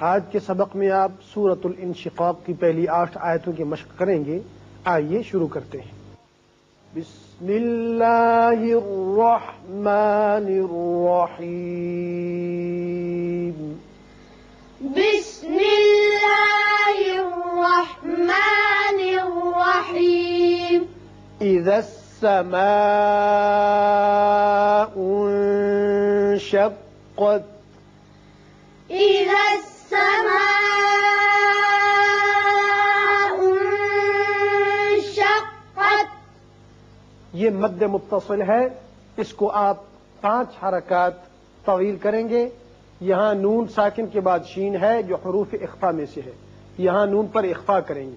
آج کے سبق میں آپ سورت الانشقاق کی پہلی آٹھ آیتوں کی مشق کریں گے۔ آئیے شروع کرتے ہیں۔ بسم اللہ الرحمن الرحیم۔ بسم الله الرحمن الرحيم اذا السماء انشقت۔ انشقت یہ مد متصل ہے۔ اس کو آپ پانچ حرکات طویل کریں گے۔ یہاں نون ساکن کے بعد شین ہے جو حروف اخفا میں سے ہے۔ یہاں نون پر اخفا کریں گے۔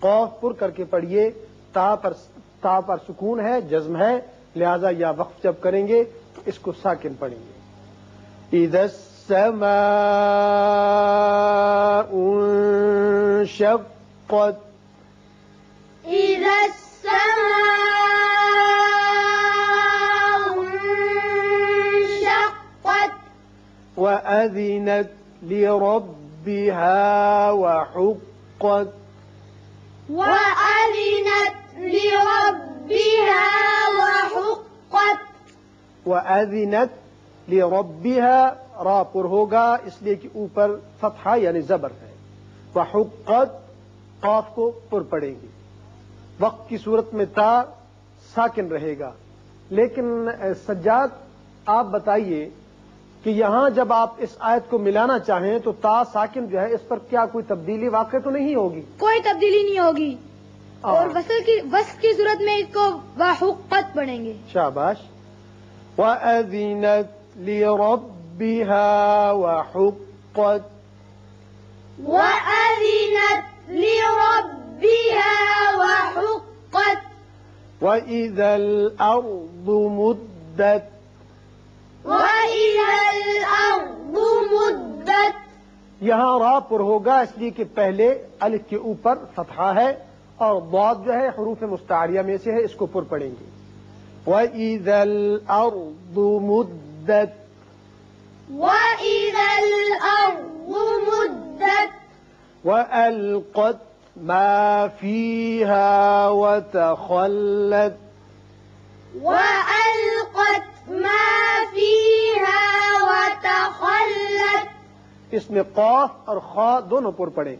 قوف پر کر کے پڑھیے۔ تا پر تا پر سکون ہے، جزم ہے۔ لہذا یا وقف جب کریں گے، اس کو ساکن پڑھیں گے۔ انشقت إذا السماء انشقت وأذنت لربها وحقت۔ وأذنت لربها وحقت۔ وأذنت لربها را پر ہوگا اس لیے کہ اوپر فتحہ یعنی زبر ہے۔ وحقت قاف کو پر پڑیں گے وقت کی صورت میں تا ساکن رہے گا۔ لیکن سجاد آپ بتائیے کہ یہاں جب آپ اس آیت کو ملانا چاہیں تو تا ساکن جو ہے اس پر کیا کوئی تبدیلی واقع تو نہیں ہوگی؟ کوئی تبدیلی نہیں ہوگی۔ اور وصل کی وصل کی صورت میں اس کو وحقت پڑھیں گے۔ شاباش۔ وأذنت لربها وحقت۔ وأذنت وإذا الأرض مدت وإذا الأرض مدت یہاں را پر ہوگا اس لیے کہ پہلے الف کے اوپر فتحہ ہے اور ضاد جو ہے حروف مستعاریہ میں سے ہے اس کو پر پڑیں گے۔ وَإِذَا الْأَرْضُ مُدَّتْ وإذا الأرض مدت وألقت ما فيها وتخلت وألقت ما فيها وتخلت اس میں قاف اور خا دونوں پر پڑے۔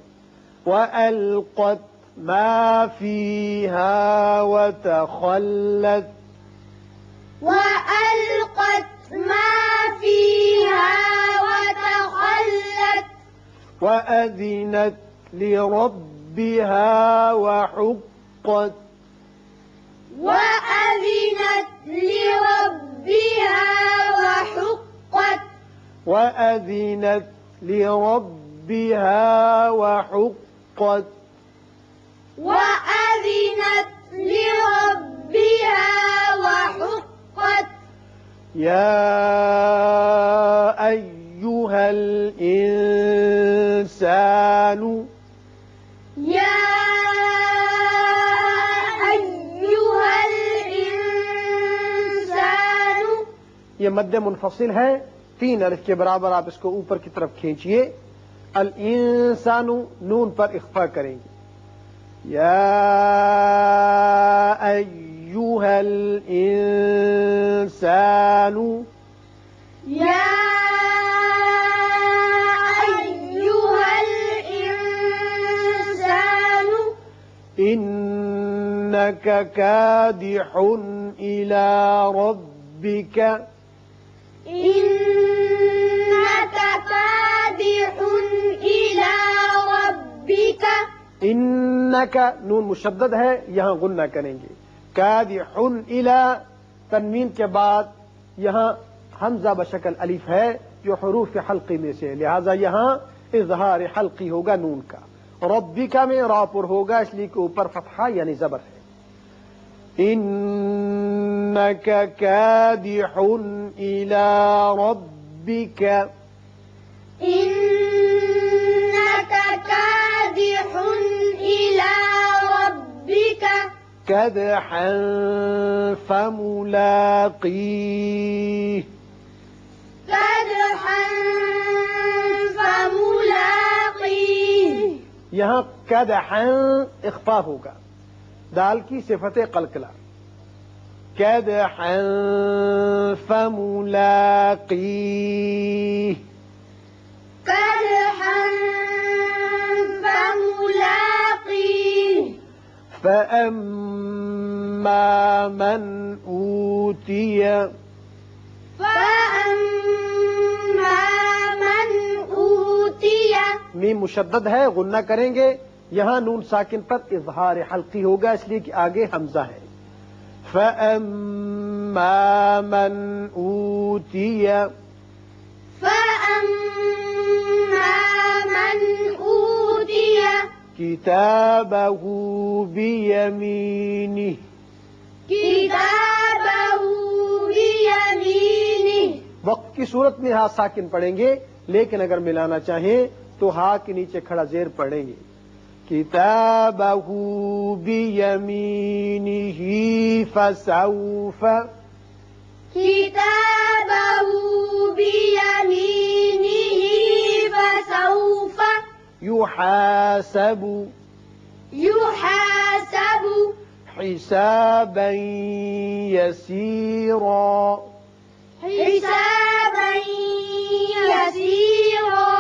وألقت ما فيها وتخلت وألقت ما فيها وتخلت وأذنت لربها وحقت وأذنت لربها وحقت وأذنت لربها وحقت وأذنت لربها وحقت يا أيها یہ مد منفصل ہے۔ تین الف کے برابر آپ اس کو اوپر کی طرف کھینچیے۔ الانسان نون پر اخفا کریں گے۔ یا ایوہ الانسان۔ يا أيها الإنسان انك كادح الى ربك إنك إلى ربك انك نون مشدد ہے، یہاں غنہ کریں گے۔ کادح الى تنوین کے بعد یہاں حمزہ بشکل الف ہے، جو حروف حلقی میں سے لہذا یہاں اظہار حلقی ہوگا نون کا۔ ربکا میں را ہوگا، اس لیے کہ اوپر فتحہ یعنی زبر ہے۔ انك كادح الى ربك. إنك كادح إلى ربك. كدحا فملاقيه. كدحا فملاقيه. یہاں قد اخفا ہوگا. دال کی صفت قلقلہ. قد فملاقی كدحا فملاقيه. فأما من أوتي. فأما من أوتي. میم مشدد ہے غنہ کریں گے یہاں نون ساکن پر اظہار حلقی ہوگا اس لیے کہ آگے حمزہ ہے۔ فَأَمَّا مَنْ أُوتِيَ فأما من أوتي كتابه بيمينه كتابه بيمينه وقت کی صورت میں ہاتھ ساکن پڑھیں گے لیکن اگر ملانا چاہیں تو ہا کے نیچے کھڑا زیر پڑھیں گے۔ كتابه بيمينه فسوف كتابه بيمينه فسوف يحاسب يحاسب حسابا يسيرا حسابا يسيرا